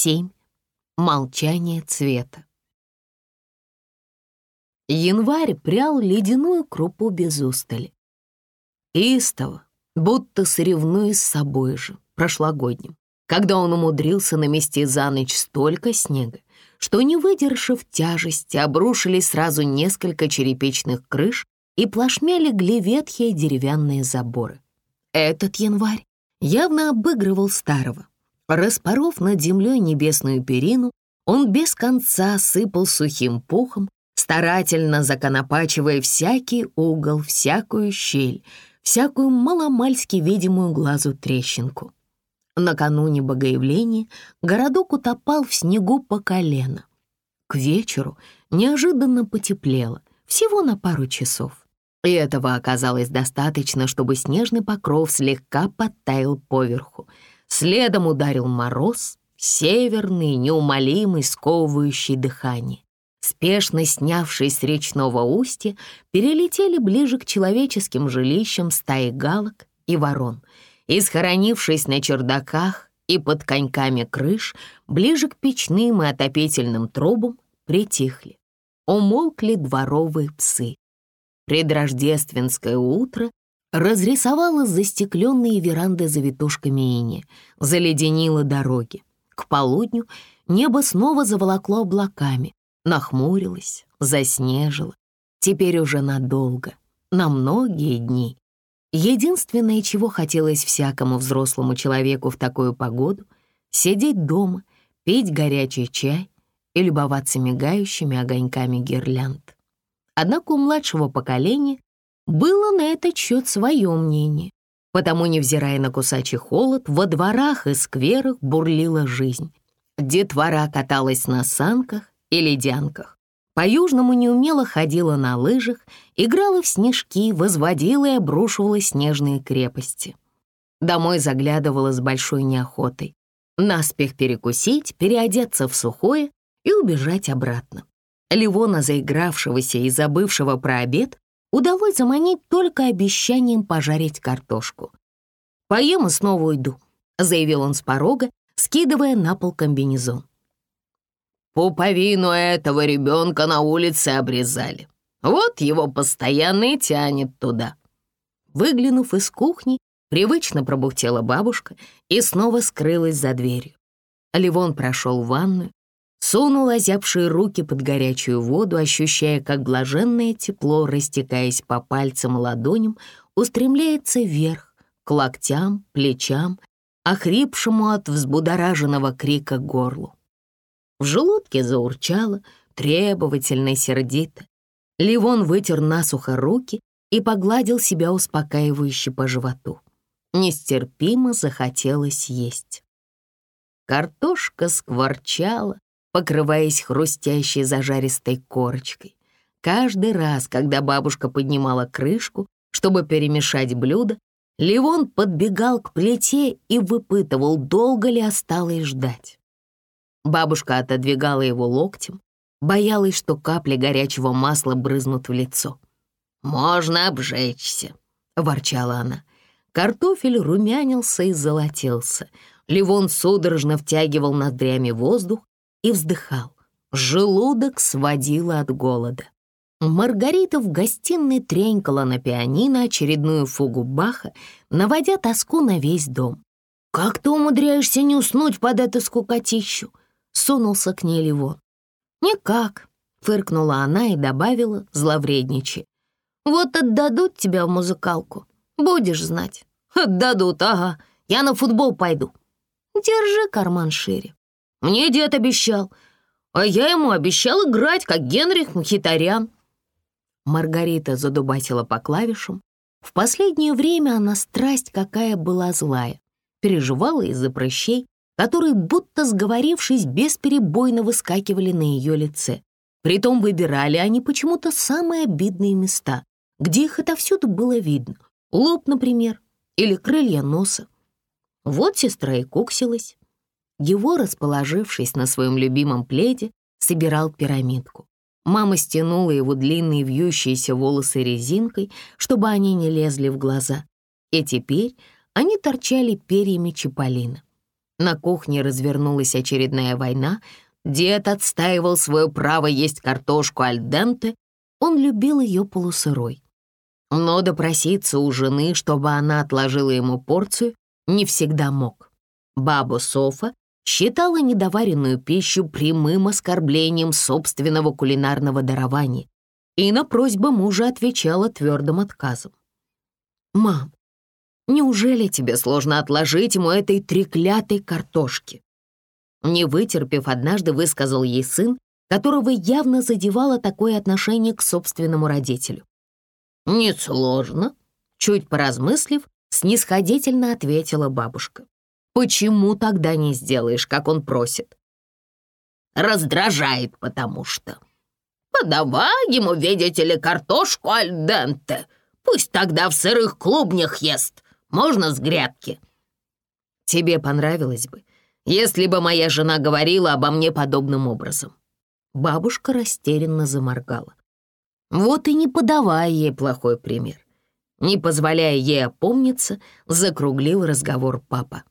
7. Молчание цвета. Январь прял ледяную крупу без устали. Истово, будто соревнуясь с собой же, прошлогодним, когда он умудрился намести за ночь столько снега, что, не выдержав тяжести, обрушились сразу несколько черепичных крыш и плашмя легли ветхие деревянные заборы. Этот январь явно обыгрывал старого. Распоров над землей небесную перину, он без конца сыпал сухим пухом, старательно законопачивая всякий угол, всякую щель, всякую маломальски видимую глазу трещинку. Накануне богоявления городок утопал в снегу по колено. К вечеру неожиданно потеплело, всего на пару часов. И этого оказалось достаточно, чтобы снежный покров слегка подтаял поверху. Следом ударил мороз, северный, неумолимый, сковывающий дыхание. Спешно снявшись с речного устья, перелетели ближе к человеческим жилищам стаи галок и ворон — и, схоронившись на чердаках и под коньками крыш, ближе к печным и отопительным трубам, притихли. Умолкли дворовые псы. Предрождественское утро разрисовало застекленные веранды завитушками ини, заледенило дороги. К полудню небо снова заволокло облаками, нахмурилось, заснежило. Теперь уже надолго, на многие дни. Единственное, чего хотелось всякому взрослому человеку в такую погоду — сидеть дома, пить горячий чай и любоваться мигающими огоньками гирлянд. Однако у младшего поколения было на этот счет свое мнение, потому, невзирая на кусачий холод, во дворах и скверах бурлила жизнь. Детвора каталась на санках и ледянках. По-южному неумело ходила на лыжах, играла в снежки, возводила и обрушивала снежные крепости. Домой заглядывала с большой неохотой. Наспех перекусить, переодеться в сухое и убежать обратно. Ливона, заигравшегося и забывшего про обед, удалось заманить только обещанием пожарить картошку. «Поем и снова уйду», — заявил он с порога, скидывая на пол комбинезон. Пуповину этого ребенка на улице обрезали. Вот его постоянно и тянет туда». Выглянув из кухни, привычно пробухтела бабушка и снова скрылась за дверью. Ливон прошел в ванную, сунул озябшие руки под горячую воду, ощущая, как блаженное тепло, растекаясь по пальцам и ладоням, устремляется вверх, к локтям, плечам, охрипшему от взбудораженного крика горлу. В желудке заурчало, требовательно сердито. Ливон вытер насухо руки и погладил себя успокаивающе по животу. Нестерпимо захотелось есть. Картошка скворчала, покрываясь хрустящей зажаристой корочкой. Каждый раз, когда бабушка поднимала крышку, чтобы перемешать блюдо, Ливон подбегал к плите и выпытывал, долго ли осталось ждать. Бабушка отодвигала его локтем, боялась, что капли горячего масла брызнут в лицо. «Можно обжечься», — ворчала она. Картофель румянился и золотился. Ливон судорожно втягивал ноздрями воздух и вздыхал. Желудок сводило от голода. Маргарита в гостиной тренькала на пианино очередную фугу Баха, наводя тоску на весь дом. «Как ты умудряешься не уснуть под эту скукотищу?» сунулся к ней Ливон. «Никак», — фыркнула она и добавила, зловредничай. «Вот отдадут тебя в музыкалку, будешь знать». «Отдадут, ага, я на футбол пойду». «Держи карман шире». «Мне дед обещал, а я ему обещал играть, как Генрих Мхитарян». Маргарита задубатила по клавишам. В последнее время она страсть какая была злая, переживала из-за прыщей, которые, будто сговорившись, бесперебойно выскакивали на ее лице. Притом выбирали они почему-то самые обидные места, где их отовсюду было видно. Лоб, например, или крылья носа. Вот сестра и куксилась. Его, расположившись на своем любимом пледе, собирал пирамидку. Мама стянула его длинные вьющиеся волосы резинкой, чтобы они не лезли в глаза. И теперь они торчали перьями чаполина. На кухне развернулась очередная война. Дед отстаивал свое право есть картошку альденте. Он любил ее полусырой. Но допроситься у жены, чтобы она отложила ему порцию, не всегда мог. Баба Софа считала недоваренную пищу прямым оскорблением собственного кулинарного дарования и на просьбы мужа отвечала твердым отказом. «Мам, неужели тебе сложно отложить ему этой треклятой картошки?» Не вытерпев, однажды высказал ей сын, которого явно задевало такое отношение к собственному родителю. «Несложно», — чуть поразмыслив, снисходительно ответила бабушка. «Почему тогда не сделаешь, как он просит?» «Раздражает, потому что». «Подавай ему, видите ли, картошку альденте. Пусть тогда в сырых клубнях ест. Можно с грядки». «Тебе понравилось бы, если бы моя жена говорила обо мне подобным образом». Бабушка растерянно заморгала. Вот и не подавая ей плохой пример. Не позволяя ей опомниться, закруглил разговор папа.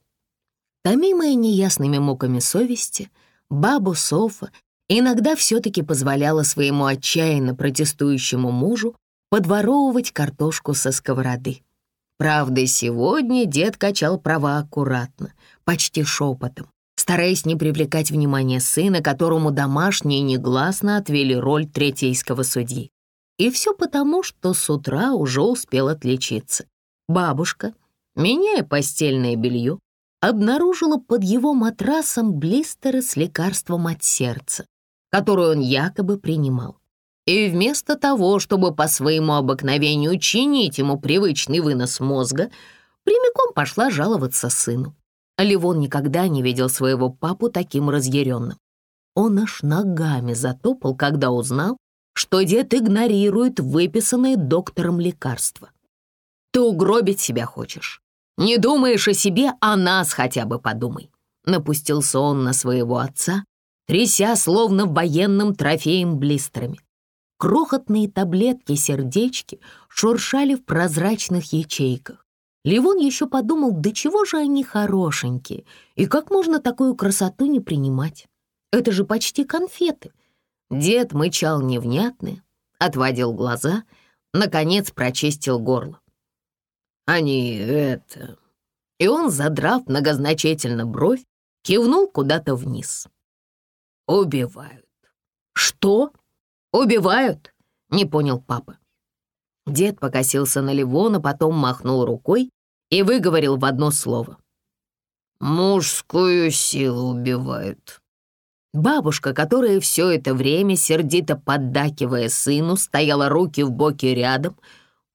Томимая неясными муками совести, бабу Софа иногда все-таки позволяла своему отчаянно протестующему мужу подворовывать картошку со сковороды. Правда, сегодня дед качал права аккуратно, почти шепотом, стараясь не привлекать внимание сына, которому домашние негласно отвели роль третейского судьи. И все потому, что с утра уже успел отличиться. Бабушка, меняя постельное белье, обнаружила под его матрасом блистеры с лекарством от сердца, которое он якобы принимал. И вместо того, чтобы по своему обыкновению чинить ему привычный вынос мозга, прямиком пошла жаловаться сыну. Ливон никогда не видел своего папу таким разъяренным. Он аж ногами затопал, когда узнал, что дед игнорирует выписанные доктором лекарства. Ты угробить себя хочешь. Не думаешь о себе, о нас хотя бы подумай. Напустился он на своего отца, тряся словно военным трофеем блистерами. Крохотные таблетки-сердечки шуршали в прозрачных ячейках. Ливон еще подумал, да чего же они хорошенькие, и как можно такую красоту не принимать? Это же почти конфеты — Дед мычал невнятно, отводил глаза, наконец прочистил горло. «Они это...» И он, задрав многозначительно бровь, кивнул куда-то вниз. «Убивают». «Что? Убивают?» — не понял папа. Дед покосился на Ливона, потом махнул рукой и выговорил в одно слово. «Мужскую силу убивают». Бабушка, которая все это время, сердито поддакивая сыну, стояла руки в боки рядом,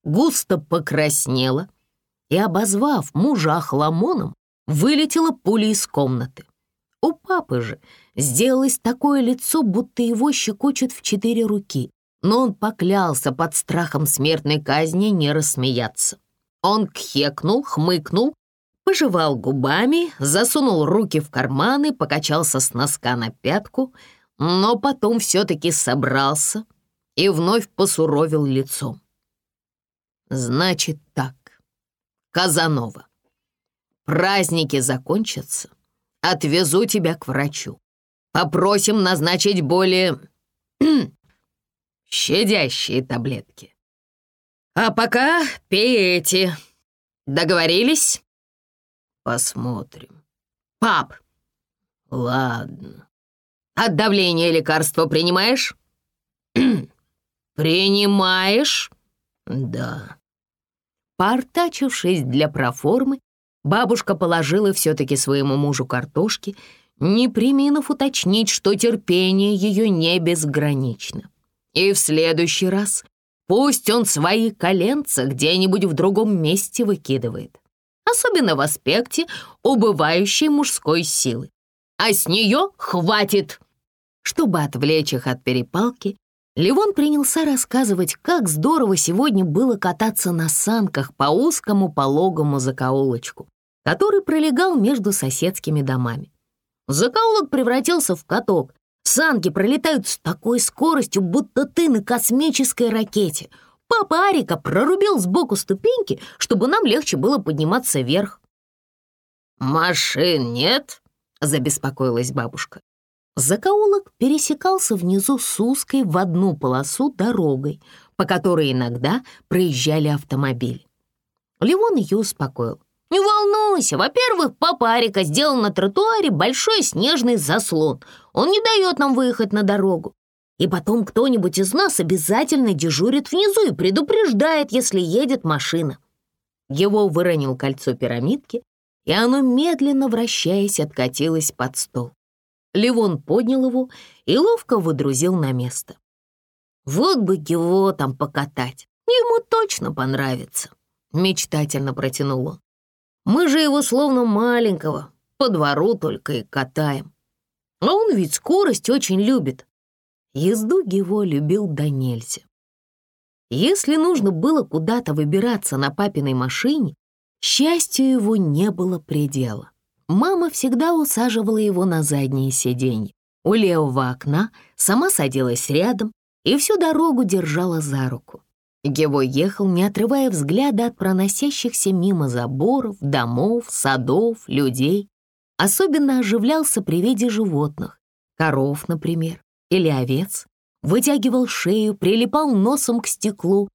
густо покраснела и, обозвав мужа охламоном, вылетела пулей из комнаты. У папы же сделалось такое лицо, будто его щекочут в четыре руки, но он поклялся под страхом смертной казни не рассмеяться. Он кхекнул, хмыкнул пожевал губами, засунул руки в карманы, покачался с носка на пятку, но потом все-таки собрался и вновь посуровил лицом. «Значит так, Казанова, праздники закончатся, отвезу тебя к врачу. Попросим назначить более щадящие таблетки. А пока пей эти. Договорились?» Посмотрим. Пап! Ладно. От давления лекарства принимаешь? Принимаешь? Да. Портачившись для проформы, бабушка положила все-таки своему мужу картошки, не приминув уточнить, что терпение ее не безгранично. И в следующий раз пусть он свои коленца где-нибудь в другом месте выкидывает особенно в аспекте убывающей мужской силы. А с нее хватит. Чтобы отвлечь их от перепалки, Левон принялся рассказывать, как здорово сегодня было кататься на санках по узкому пологому закоулочку, который пролегал между соседскими домами. Закоулок превратился в каток. Санки пролетают с такой скоростью, будто ты на космической ракете — Папа Арика прорубил сбоку ступеньки, чтобы нам легче было подниматься вверх. «Машин нет?» забеспокоилась бабушка. Закоулок пересекался внизу с узкой в одну полосу дорогой, по которой иногда проезжали автомобили. Ливон ее успокоил. «Не волнуйся, во-первых, папа Арика сделал на тротуаре большой снежный заслон. Он не дает нам выехать на дорогу. И потом кто-нибудь из нас обязательно дежурит внизу и предупреждает, если едет машина». Его выронил кольцо пирамидки, и оно, медленно вращаясь, откатилось под стол. Ливон поднял его и ловко выдрузил на место. «Вот бы его там покатать, ему точно понравится», — мечтательно протянул он. «Мы же его словно маленького, по двору только и катаем. А он ведь скорость очень любит». Езду его любил до нельзя. Если нужно было куда-то выбираться на папиной машине, счастью его не было предела. Мама всегда усаживала его на заднее сиденье. У левого окна сама садилась рядом и всю дорогу держала за руку. Его ехал, не отрывая взгляда от проносящихся мимо заборов, домов, садов, людей. Особенно оживлялся при виде животных, коров, например, или овец. Вытягивал шею, прилипал носом к стеклу,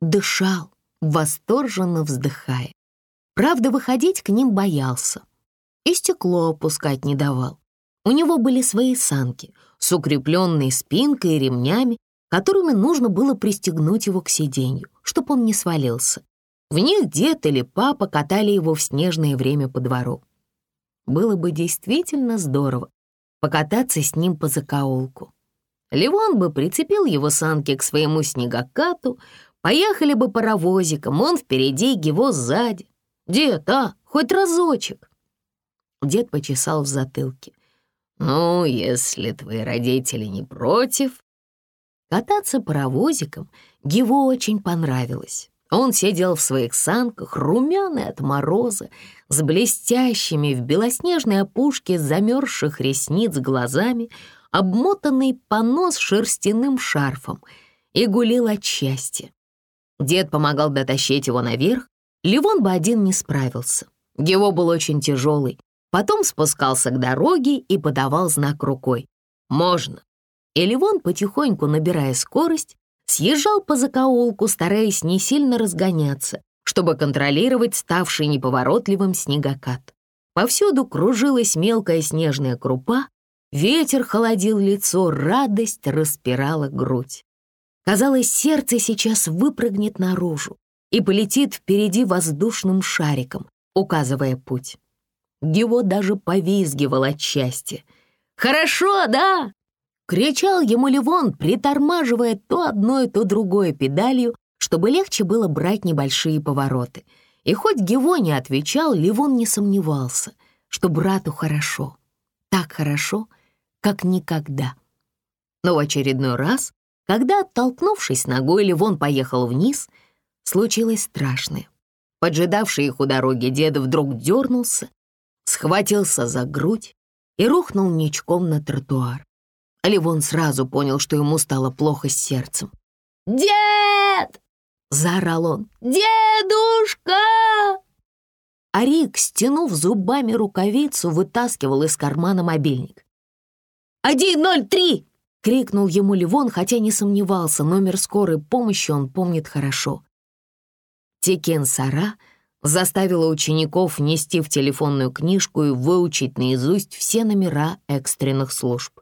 дышал, восторженно вздыхая. Правда, выходить к ним боялся и стекло опускать не давал. У него были свои санки с укрепленной спинкой и ремнями, которыми нужно было пристегнуть его к сиденью, чтобы он не свалился. В них дед или папа катали его в снежное время по двору. Было бы действительно здорово покататься с ним по закоулку. Ливон бы прицепил его санки к своему снегокату, поехали бы паровозиком, он впереди, его сзади. Дед, а, хоть разочек. Дед почесал в затылке. «Ну, если твои родители не против...» Кататься паровозиком его очень понравилось. Он сидел в своих санках, румяный от мороза, с блестящими в белоснежной опушке замерзших ресниц глазами, обмотанный по нос шерстяным шарфом, и гулил от счастья. Дед помогал дотащить его наверх, Ливон бы один не справился. Его был очень тяжелый, Потом спускался к дороге и подавал знак рукой. «Можно». И Ливон, потихоньку набирая скорость, съезжал по закоулку, стараясь не сильно разгоняться, чтобы контролировать ставший неповоротливым снегокат. Повсюду кружилась мелкая снежная крупа, ветер холодил лицо, радость распирала грудь. Казалось, сердце сейчас выпрыгнет наружу и полетит впереди воздушным шариком, указывая путь. Его даже повизгивал от счастья. «Хорошо, да?» — кричал ему Ливон, притормаживая то одной, то другой педалью, чтобы легче было брать небольшие повороты. И хоть Гево не отвечал, Ливон не сомневался, что брату хорошо. Так хорошо, как никогда. Но в очередной раз, когда, оттолкнувшись ногой, Ливон поехал вниз, случилось страшное. Поджидавший их у дороги дед вдруг дернулся схватился за грудь и рухнул ничком на тротуар. Ливон сразу понял, что ему стало плохо с сердцем. «Дед!» — заорал он. «Дедушка!» А Рик, стянув зубами рукавицу, вытаскивал из кармана мобильник. «Один ноль три!» — крикнул ему Ливон, хотя не сомневался, номер скорой помощи он помнит хорошо. Текен Сара — заставила учеников нести в телефонную книжку и выучить наизусть все номера экстренных служб.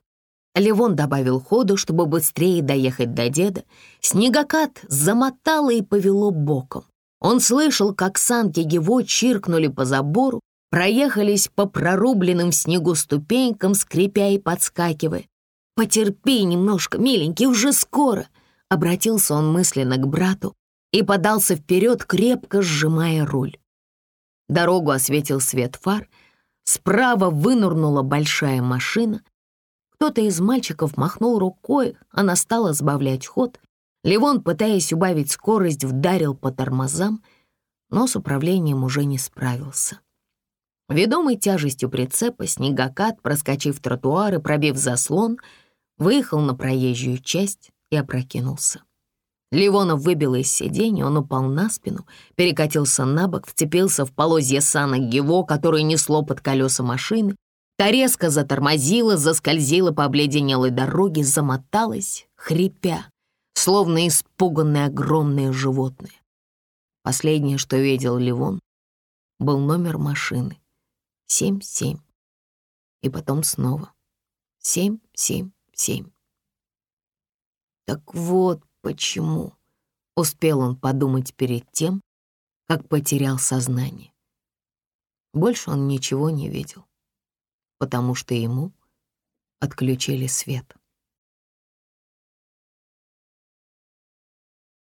Левон добавил ходу, чтобы быстрее доехать до деда. Снегокат замотало и повело боком. Он слышал, как санки его чиркнули по забору, проехались по прорубленным в снегу ступенькам, скрипя и подскакивая. «Потерпи немножко, миленький, уже скоро!» Обратился он мысленно к брату, и подался вперед, крепко сжимая руль. Дорогу осветил свет фар, справа вынурнула большая машина. Кто-то из мальчиков махнул рукой, она стала сбавлять ход. Левон, пытаясь убавить скорость, вдарил по тормозам, но с управлением уже не справился. Ведомый тяжестью прицепа, снегокат, проскочив тротуар и пробив заслон, выехал на проезжую часть и опрокинулся. Ливонов выбило из сиденья, он упал на спину, перекатился на бок, вцепился в полозья санок его, которое несло под колеса машины, Та резко затормозила, заскользила по обледенелой дороге, замоталась, хрипя, словно испуганное огромное животное. Последнее, что видел Ливон, был номер машины. Семь-семь. И потом снова. Семь-семь-семь. Так вот почему, успел он подумать перед тем, как потерял сознание. Больше он ничего не видел, потому что ему отключили свет.